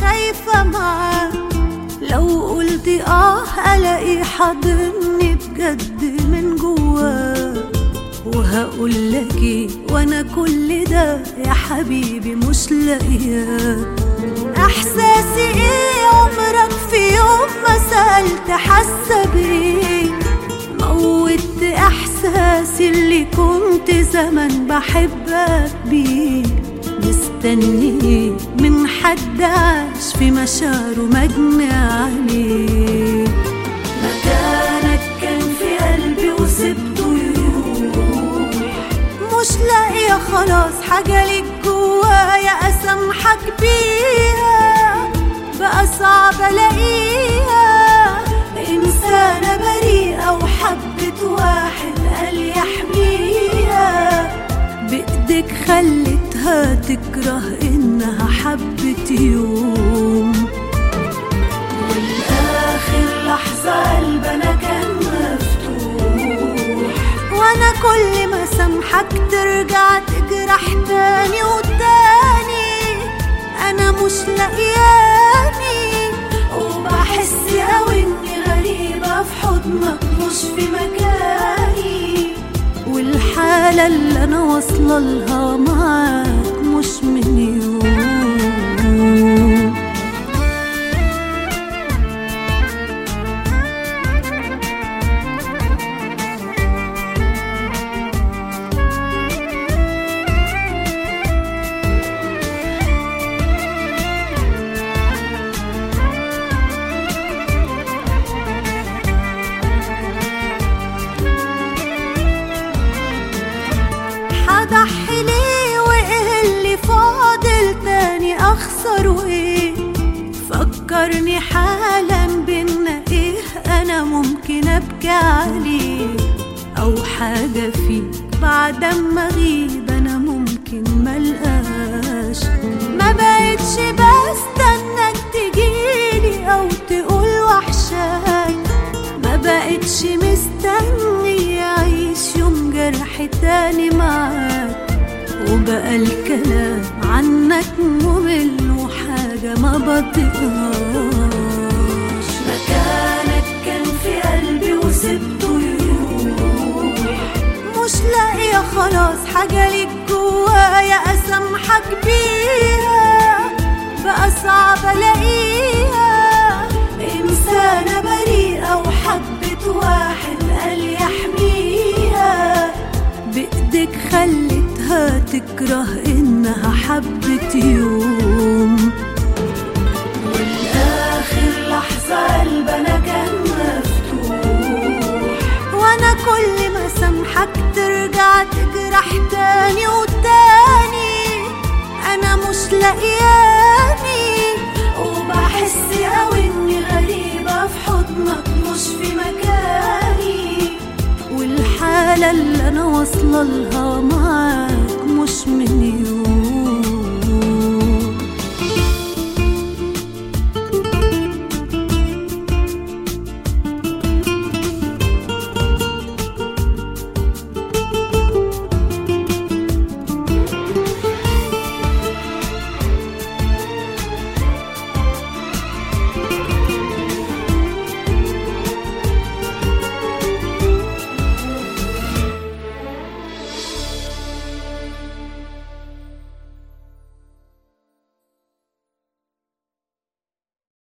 خايفة معاك. لو قلت آه الاقي حاضني بجد من جواك. وهقول لك إيه؟ وأنا كل ده يا حبيبي مش لاقياك. إحساسي إيه عمرك في يوم ما سألت حاسة بيه موت إحساسي اللي كنت زمان بحبك بيه مستني من حد عاش في مشاعره مجني عليه مكانك كان في قلبي وسبته يروح. مش لاقية خلاص حاجة ليك جوايا أسامحك بيها. بقى صعب ألاقيها. تكره إنها حبت يوم. والآخر لحظة قلبنا كان مفتوح. وأنا كل ما سامحك ترجع تجرح تاني وتاني. أنا مش لاقياني. وبحس أوي إني غريبة في حضنك مش في مكاني. والحالة اللي أنا واصلة لها معاك مش من هضحي فكرني حالا بينا إيه أنا ممكن ابكي عليه أو حاجة فيك بعد ما اغيب أنا ممكن ملقاش ما بقتش بستناك تجيلي أو تقول وحشاك ما بقتش مستني أعيش يوم جرح تاني معاك. وبقى الكلام عنك ممل وحاجة ما بطيقهاش. خلاص حاجة ليك جوايا أسامحك بيها بقى صعب ألاقيها. إنسانة بريئة وحبت واحد قال يحميها. بإيدك خلتها تكره إنها حبت يوم. والآخر لحظة قلبنا كان مفتوح. وأنا كل ما سامحك ترجع لاقياني وبحس أوي إني غريبة في حضنك مش في مكاني. والحالة اللي أنا واصلة لها معاك